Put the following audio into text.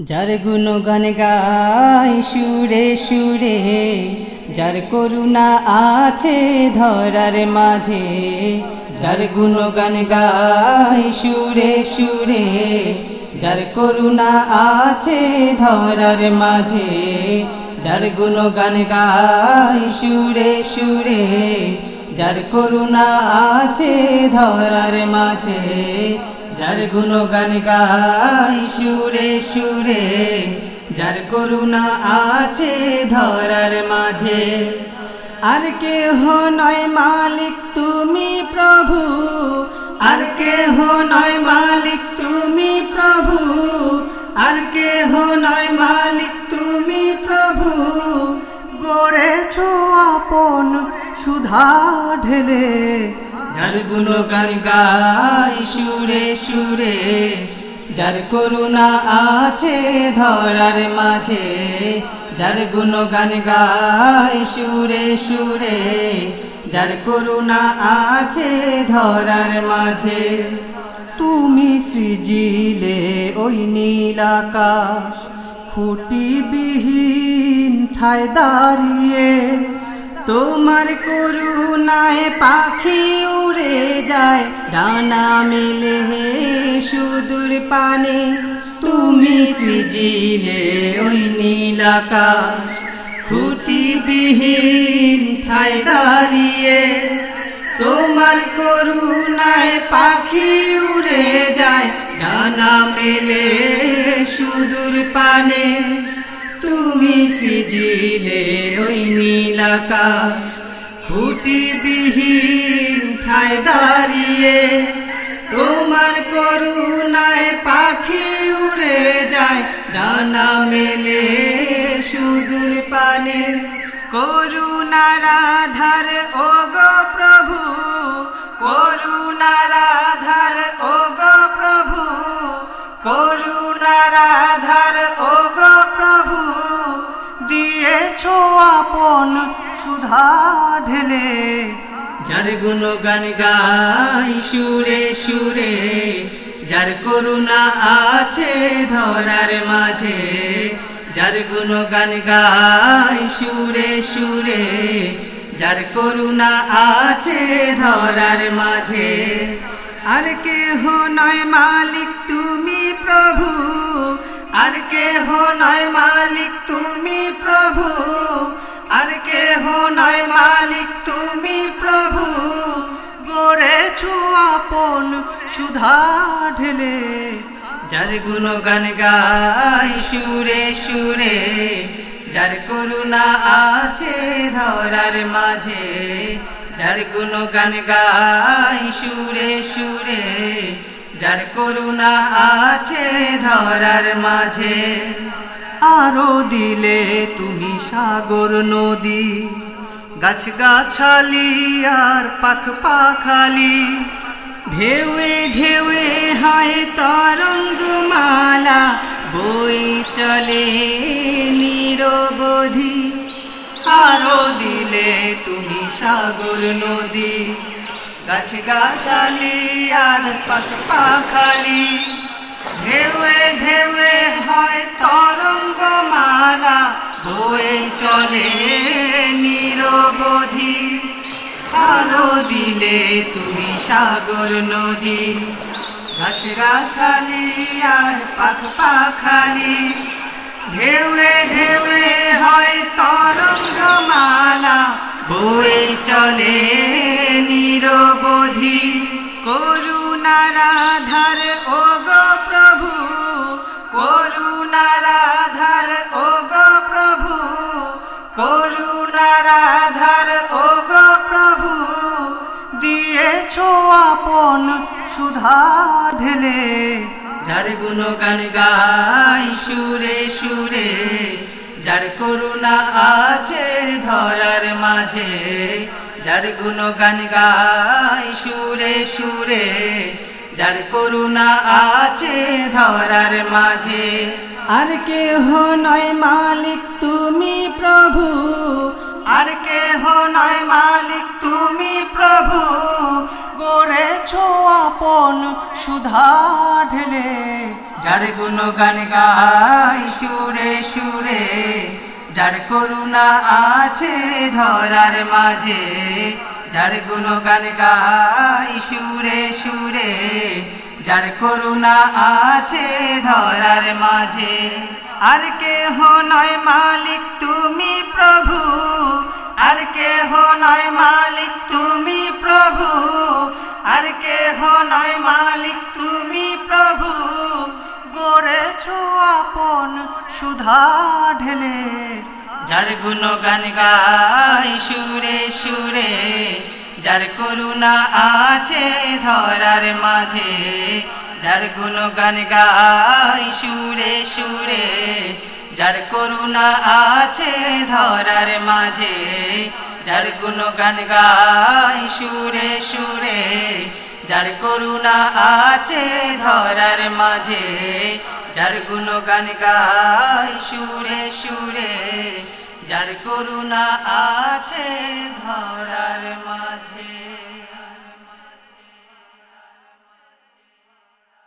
যার গুণগান গাই, সুরে সুরে, যার করুণা আছে ধরার মাঝে, যার গুণগান গাই, সুরে সুরে, যার করুণা আছে ধরার মাঝে, যার গুণগান গাই, সুরে সুরে, যার করুণা আছে ধরার মাঝে যার গুণ গান গাই সুরে সুরে, যার করুণা আছে ধরার মাঝে। আর কেহ নয় মালিক তুমি প্রভু, আর কেহ নয় মালিক তুমি প্রভু, আর কেহ নয় মালিক তুমি প্রভু। গড়েছ আপন সুধা ঢেলে যার গুণগান গাই, সুরে সুরে, যার করুণা আছে ধরার মাঝে, যার গুণগান গাই, সুরে সুরে, যার করুণা আছে ধরার মাঝে। তুমি সৃজিলে ওই নীলাকাশ খুঁটিবিহীন ঠায় দাঁড়িয়ে তোমার করুণায় পাখি উড়ে যায়, ডানা মেলে হে সুদূর পানে। তুমি সৃজিলে ওই নীলাকাশ খুঁটিবিহীন ঠায় দাঁড়িয়ে। তোমার করুণায় পাখি উড়ে যায়, ডানা মেলে সুদূর পানে। তুমি সৃজিলে ওই নীলাকা খুঁটি বিহীন ঠায় দাঁড়িয়ে তোমার করুণায় পাখি উড়ে যায়, ডানা মেলে সুদূর পানে। করুণার আধার ও গো প্রভু আপন সুধা ঢেলে। যার গুণগান গাই সুরে সুরে, যার করুণা আছে ধরার মাঝে, যার গুণগান গাই সুরে সুরে, যার করুণা আছে ধরার মাঝে। আর কেহ নয় মালিক তুমি প্রভু, আর কেহ নয় মালিক তুমি প্রভু আর কেহ নয় মালিক, তুমি প্রভু। গড়েছ আপন সুধা ঢেলে। যার গুণগান গাই সুরে সুরে, যার করুণা আছে ধরার মাঝে, যার গুণগান গাই সুরে সুরে, যার করুণা আছে ধরার মাঝে। আরও দিলে তুমি সাগর নদী। গাছ গাছালি আর পাখ পাখালি। ঢেউয়ে ঢেউয়ে হয় তরঙ্গমালা, বই চলে নিরবধি। আরও দিলে তুমি সাগর নদী। গাছ গাছালি আর পাখ পাখালি। ঢেউয়ে ঢেউয়ে হয় তরঙ্গমালা, বয়ে চলে নিরবধি। আরও দিলে তুমি সাগর নদী গাছ গাছালি আর পাখ পাখালি ঢেউয়ে ঢেউয়ে হয় তরঙ্গমালা, বয়ে চলে নিরবধি। করুণার আধার সুধা ঢেলে, যার গুণগান গাই সুরে সুরে, যার করুণা আছে ধরার মাঝে, যার গুণগান গাই সুরে সুরে, যার করুণা আছে ধরার মাঝে। আর কেহ নয় মালিক তুমি প্রভু, আর কেহ নয় আপন সুধা ঢেলে, যার গুণগান গাই সুরে সুরে, যার করুণা আছে ধরার মাঝে, যার গুণগান গাই সুরে সুরে, যার করুণা আছে ধরার মাঝে। আর কেহ নয় মালিক তুমি প্রভু, আর কেহ নয় মালিক তুমি প্রভু আর কেহ নয় মালিক, তুমি প্রভু। গড়েছ আপন সুধা ঢেলে। যার গুণগান গাই সুরে সুরে, যার করুণা আছে ধরার মাঝে, যার গুণগান গাই সুরে সুরে, যার করুণা আছে ধরার মাঝে যার গুণগান গাই, সুরে সুরে, যার করুণা আছে ধরার মাঝে, যার গুণগান গাই, সুরে সুরে, যার করুণা আছে ধরার মাঝে।